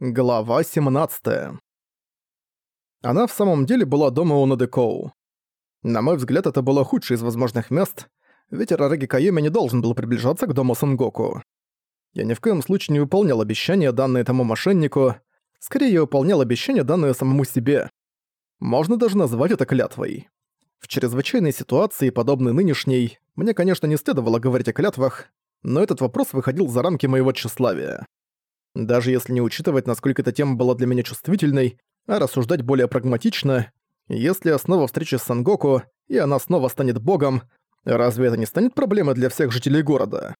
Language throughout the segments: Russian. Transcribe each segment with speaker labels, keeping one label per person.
Speaker 1: Глава 17 Она в самом деле была дома у Надекоу. На мой взгляд, это было худшее из возможных мест, ведь Рараги Кайоми не должен был приближаться к дому Сангоку. Я ни в коем случае не выполнял обещания, данные тому мошеннику, скорее я выполнял обещания, данные самому себе. Можно даже назвать это клятвой. В чрезвычайной ситуации, подобной нынешней, мне, конечно, не следовало говорить о клятвах, но этот вопрос выходил за рамки моего тщеславия. Даже если не учитывать, насколько эта тема была для меня чувствительной, а рассуждать более прагматично, если снова встречусь с Сангоку, и она снова станет богом, разве это не станет проблемой для всех жителей города?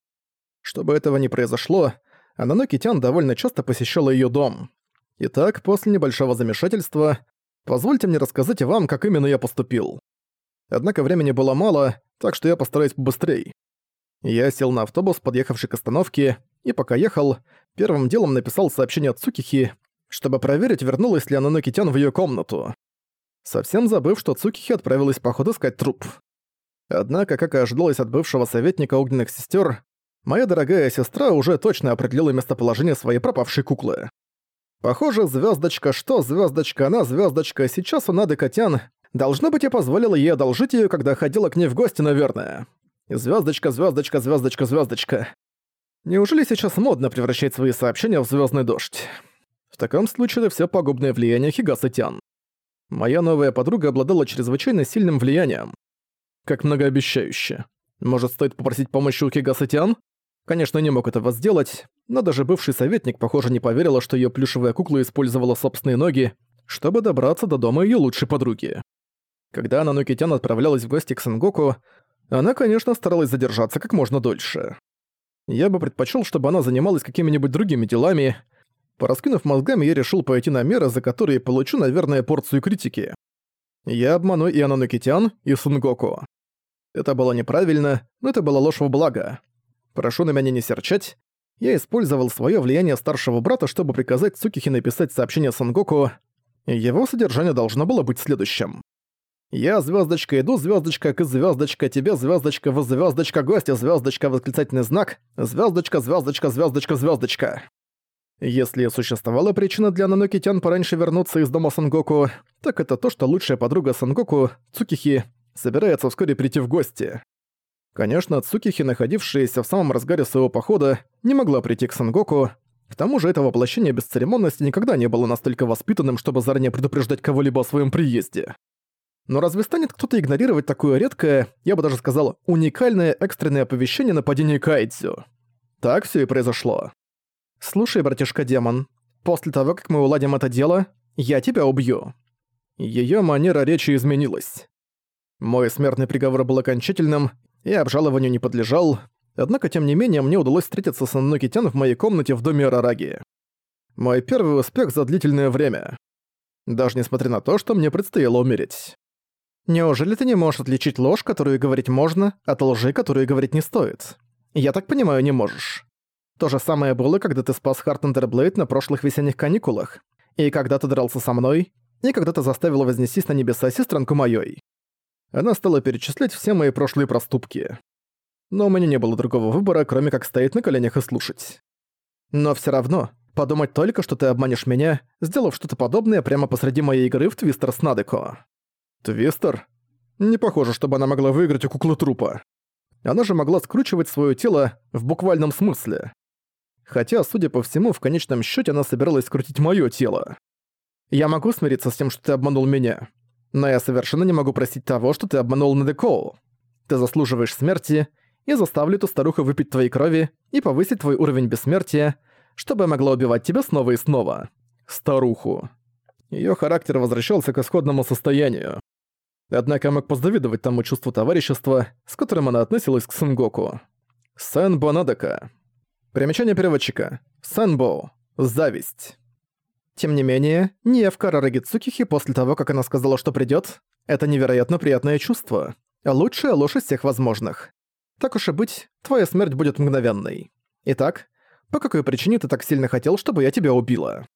Speaker 1: Чтобы этого не произошло, Ананоки Тян довольно часто посещала её дом. Итак, после небольшого замешательства, позвольте мне рассказать вам, как именно я поступил. Однако времени было мало, так что я постараюсь побыстрее. Я сел на автобус, подъехавший к остановке, и пока ехал, первым делом написал сообщение Цукихи, чтобы проверить, вернулась ли Ананоки Тян в её комнату. Совсем забыв, что Цукихи отправилась походу искать труп. Однако, как и ожидалось от бывшего советника огненных сестер, моя дорогая сестра уже точно определила местоположение своей пропавшей куклы. Похоже, звездочка, что звездочка, она звездочка, сейчас у Нады Котян. Должно быть, я позволила ей одолжить ее, когда ходила к ней в гости, наверное. Звездочка, звездочка, звездочка, звездочка. Неужели сейчас модно превращать свои сообщения в звездный дождь? В таком случае это все пагубное влияние Хигаса Тян. Моя новая подруга обладала чрезвычайно сильным влиянием. Как многообещающе. Может, стоит попросить помощи у Хигаса Тян? Конечно, не мог этого сделать, но даже бывший советник, похоже, не поверила, что ее плюшевая кукла использовала собственные ноги, чтобы добраться до дома ее лучшей подруги. Когда Нанукитян отправлялась в гости к Сангоку, она, конечно, старалась задержаться как можно дольше. Я бы предпочел, чтобы она занималась какими-нибудь другими делами. Пораскинув мозгами, я решил пойти на меры, за которые получу, наверное, порцию критики. Я обману и Ананукитян, и Сунгоку. Это было неправильно, но это была ложь во благо. Прошу на меня не серчать. Я использовал свое влияние старшего брата, чтобы приказать Цукихи написать сообщение Сангоку. Его содержание должно было быть следующим. Я звездочка иду, звездочка к звездочка тебе, звездочка в звездочка гостя, звездочка восклицательный знак, звездочка, звездочка, звездочка, звездочка. Если существовала причина для Нанокитян пораньше вернуться из дома Сангоку, так это то, что лучшая подруга Сангоку, Цукихи, собирается вскоре прийти в гости. Конечно, Цукихи, находившаяся в самом разгаре своего похода, не могла прийти к Сангоку, к тому же это воплощение бесцеремонности никогда не было настолько воспитанным, чтобы заранее предупреждать кого-либо о своем приезде. Но разве станет кто-то игнорировать такое редкое, я бы даже сказал, уникальное экстренное оповещение нападения Кайдзю? Так все и произошло. «Слушай, братишка-демон, после того, как мы уладим это дело, я тебя убью». Её манера речи изменилась. Мой смертный приговор был окончательным, и обжалованию не подлежал, однако тем не менее мне удалось встретиться с Ононоки-тян в моей комнате в доме Арараги. Мой первый успех за длительное время. Даже несмотря на то, что мне предстояло умереть. Неужели ты не можешь отличить ложь, которую говорить можно, от лжи, которую говорить не стоит? Я так понимаю, не можешь. То же самое было, когда ты спас Хартандерблейд на прошлых весенних каникулах, и когда ты дрался со мной, и когда ты заставила вознестись на небеса сестренку моей. Она стала перечислять все мои прошлые проступки. Но у меня не было другого выбора, кроме как стоять на коленях и слушать. Но все равно, подумать только, что ты обманешь меня, сделав что-то подобное прямо посреди моей игры в Твистер с Надеко. Твистер? Не похоже, чтобы она могла выиграть у куклы трупа. Она же могла скручивать свое тело в буквальном смысле. Хотя, судя по всему, в конечном счете она собиралась скрутить мое тело. Я могу смириться с тем, что ты обманул меня. Но я совершенно не могу простить того, что ты обманул Надекоу. Ты заслуживаешь смерти, и заставлю эту старуху выпить твоей крови и повысить твой уровень бессмертия, чтобы я могла убивать тебя снова и снова. Старуху. Её характер возвращался к исходному состоянию. Однако мог позавидовать тому чувству товарищества, с которым она относилась к Сангоку. Сэн Бонадека. Примечание переводчика. Сэнбо. Зависть. Тем не менее, Ниевка Рараги Цукихи после того, как она сказала, что придёт, это невероятно приятное чувство. Лучшая ложь из всех возможных. Так уж и быть, твоя смерть будет мгновенной. Итак, по какой причине ты так сильно хотел, чтобы я тебя убила?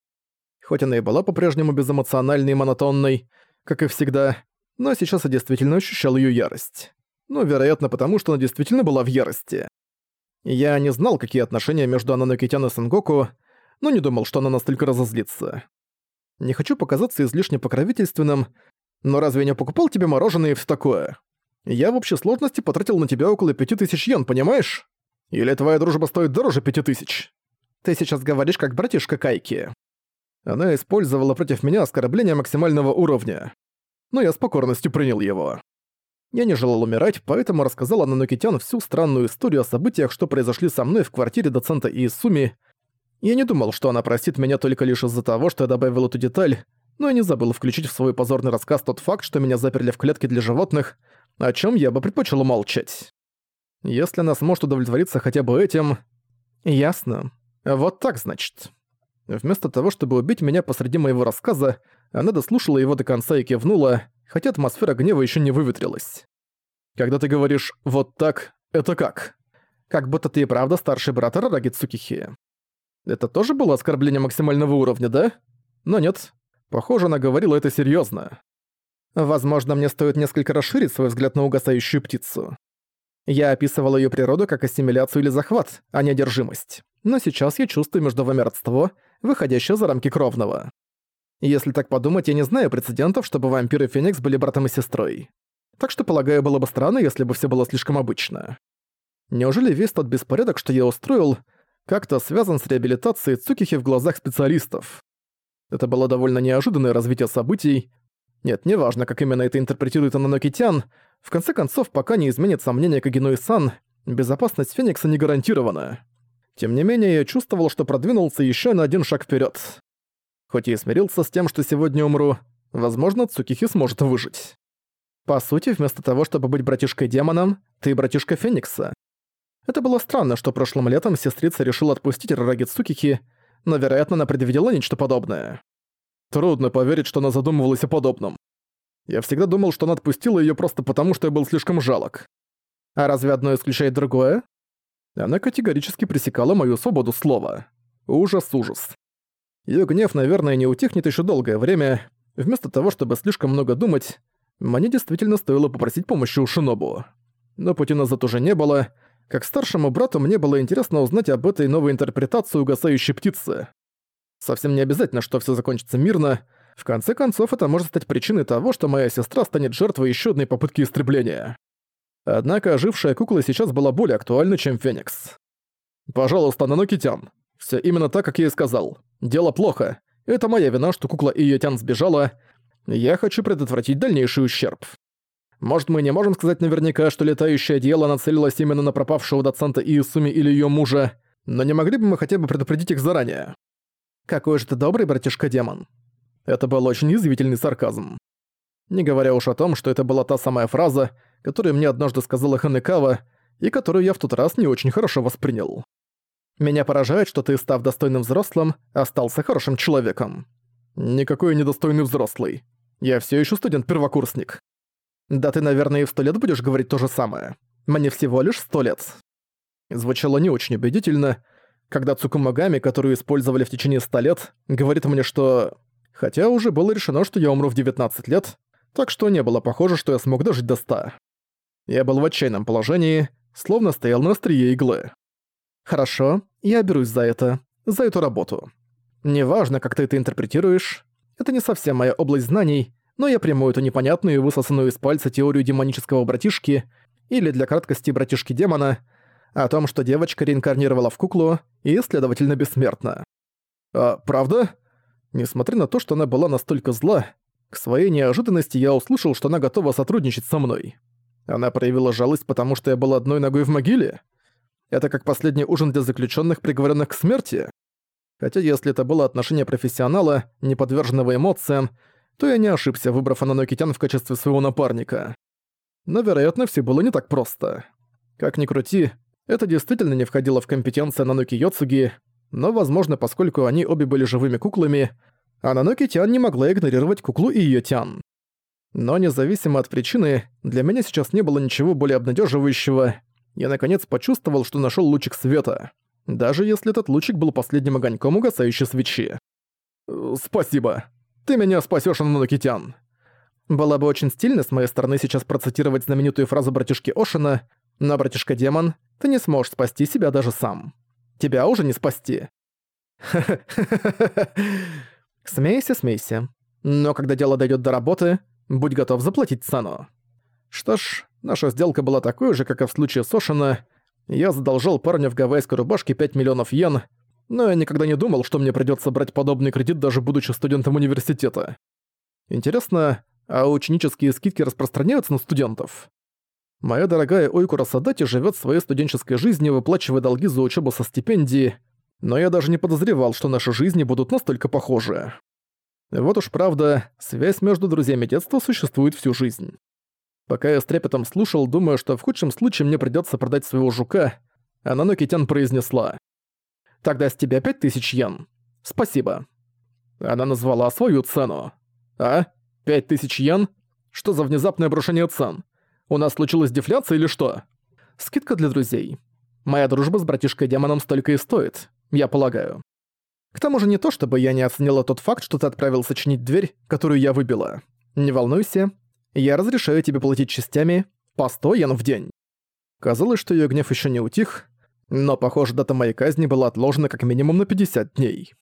Speaker 1: Хоть она и была по-прежнему безэмоциональной и монотонной, как и всегда, но сейчас я действительно ощущал её ярость. Ну, вероятно, потому что она действительно была в ярости. Я не знал, какие отношения между Ананокитян и Сангоку, но не думал, что она настолько разозлится. Не хочу показаться излишне покровительственным, но разве я не покупал тебе мороженое и все такое? Я в общей сложности потратил на тебя около пяти тысяч йен, понимаешь? Или твоя дружба стоит дороже пяти тысяч? Ты сейчас говоришь как братишка Кайки. Она использовала против меня оскорбление максимального уровня. Но я с покорностью принял его. Я не желал умирать, поэтому рассказал Ананокитян всю странную историю о событиях, что произошли со мной в квартире доцента Иисуми. Я не думал, что она простит меня только лишь из-за того, что я добавил эту деталь, но я не забыл включить в свой позорный рассказ тот факт, что меня заперли в клетке для животных, о чем я бы предпочел умолчать. Если она сможет удовлетвориться хотя бы этим... Ясно. Вот так, значит. Вместо того, чтобы убить меня посреди моего рассказа, она дослушала его до конца и кивнула, хотя атмосфера гнева еще не выветрилась. Когда ты говоришь «вот так», это как? Как будто ты и правда старший брат Арараги Цукихи. Это тоже было оскорбление максимального уровня, да? Но нет. Похоже, она говорила это серьезно. Возможно, мне стоит несколько расширить свой взгляд на угасающую птицу. Я описывал ее природу как ассимиляцию или захват, а не одержимость. Но сейчас я чувствую между вами родство, выходящее за рамки кровного. Если так подумать, я не знаю прецедентов, чтобы вампир и Феникс были братом и сестрой. Так что, полагаю, было бы странно, если бы все было слишком обычно. Неужели весь тот беспорядок, что я устроил, как-то связан с реабилитацией Цукихи в глазах специалистов? Это было довольно неожиданное развитие событий. Нет, неважно, как именно это интерпретирует Ананокитян, в конце концов, пока не изменится мнение Кагенуи-сан, безопасность Феникса не гарантирована. Тем не менее, я чувствовал, что продвинулся еще на один шаг вперед. Хоть и смирился с тем, что сегодня умру, возможно, Цукихи сможет выжить. По сути, вместо того, чтобы быть братишкой-демоном, ты братишка Феникса. Это было странно, что прошлым летом сестрица решила отпустить Рараги Цукихи, но, вероятно, она предвидела нечто подобное. Трудно поверить, что она задумывалась о подобном. Я всегда думал, что она отпустила её просто потому, что я был слишком жалок. А разве одно исключает другое? Она категорически пресекала мою свободу слова. Ужас-ужас. Её гнев, наверное, не утихнет ещё долгое время. Вместо того, чтобы слишком много думать, мне действительно стоило попросить помощи у Шинобу. Но пути назад уже не было. Как старшему брату мне было интересно узнать об этой новой интерпретации угасающей птицы. Совсем не обязательно, что всё закончится мирно. В конце концов, это может стать причиной того, что моя сестра станет жертвой ещё одной попытки истребления. Однако ожившая кукла сейчас была более актуальна, чем Феникс. «Пожалуйста, Нанокитян. Всё именно так, как я и сказал. Дело плохо. Это моя вина, что кукла Иотян сбежала. Я хочу предотвратить дальнейший ущерб. Может, мы не можем сказать наверняка, что летающее одеяло нацелилось именно на пропавшего доцента Иисуми или её мужа, но не могли бы мы хотя бы предупредить их заранее? Какой же ты добрый, братишка-демон. Это был очень язвительный сарказм. Не говоря уж о том, что это была та самая фраза, которую мне однажды сказала Ханекава, и которую я в тот раз не очень хорошо воспринял. Меня поражает, что ты, став достойным взрослым, остался хорошим человеком. Никакой недостойный взрослый. Я все еще студент-первокурсник. Да ты, наверное, и в сто лет будешь говорить то же самое. Мне всего лишь сто лет. Звучало не очень убедительно, когда Цукумагами, которую использовали в течение ста лет, говорит мне, что... Хотя уже было решено, что я умру в 19 лет, так что не было похоже, что я смог дожить до 100. Я был в отчаянном положении, словно стоял на острие иглы. Хорошо, я берусь за это, за эту работу. Неважно, как ты это интерпретируешь, это не совсем моя область знаний, но я приму эту непонятную и высосанную из пальца теорию демонического братишки, или для краткости братишки-демона, о том, что девочка реинкарнировала в куклу и, следовательно, бессмертна. А правда? Несмотря на то, что она была настолько зла, к своей неожиданности я услышал, что она готова сотрудничать со мной. Она проявила жалость, потому что я был одной ногой в могиле? Это как последний ужин для заключенных, приговоренных к смерти? Хотя если это было отношение профессионала, не подверженного эмоциям, то я не ошибся, выбрав Ананокитян в качестве своего напарника. Но, вероятно, все было не так просто. Как ни крути, это действительно не входило в компетенции Наноки Йоцуги, но, возможно, поскольку они обе были живыми куклами, Ананоки Тян не могла игнорировать куклу и её Тян. Но независимо от причины, для меня сейчас не было ничего более обнадеживающего. Я наконец почувствовал, что нашел лучик света. Даже если этот лучик был последним огоньком угасающей свечи. «Спасибо. Ты меня спасёшь, Ананокитян». Было бы очень стильно с моей стороны сейчас процитировать знаменитую фразу братишки Ошина, но, братишка-демон, ты не сможешь спасти себя даже сам. Тебя уже не спасти. Смейся, смейся. Но когда дело дойдет до работы, будь готов заплатить цену. Что ж, наша сделка была такой же, как и в случае с Ошина. Я задолжал парню в гавайской рубашке 5 миллионов йен, но я никогда не думал, что мне придётся брать подобный кредит, даже будучи студентом университета. Интересно, а ученические скидки распространяются на студентов? Моя дорогая Ойкура Садати живёт своей студенческой жизнью, выплачивая долги за учебу со стипендии, но я даже не подозревал, что наши жизни будут настолько похожи. Вот уж правда, связь между друзьями детства существует всю жизнь. Пока я с трепетом слушал, думая, что в худшем случае мне придётся продать своего жука, Анано Китян произнесла. «Тогда с тебя пять тысяч йен. Спасибо». Она назвала свою цену. «А? Пять тысяч йен? Что за внезапное обрушение цен? У нас случилась дефляция или что? Скидка для друзей. Моя дружба с братишкой-демоном столько и стоит, я полагаю. К тому же не то, чтобы я не оценила тот факт, что ты отправился чинить дверь, которую я выбила. Не волнуйся, я разрешаю тебе платить частями по 100 йен в день. Казалось, что её гнев ещё не утих, но, похоже, дата моей казни была отложена как минимум на 50 дней.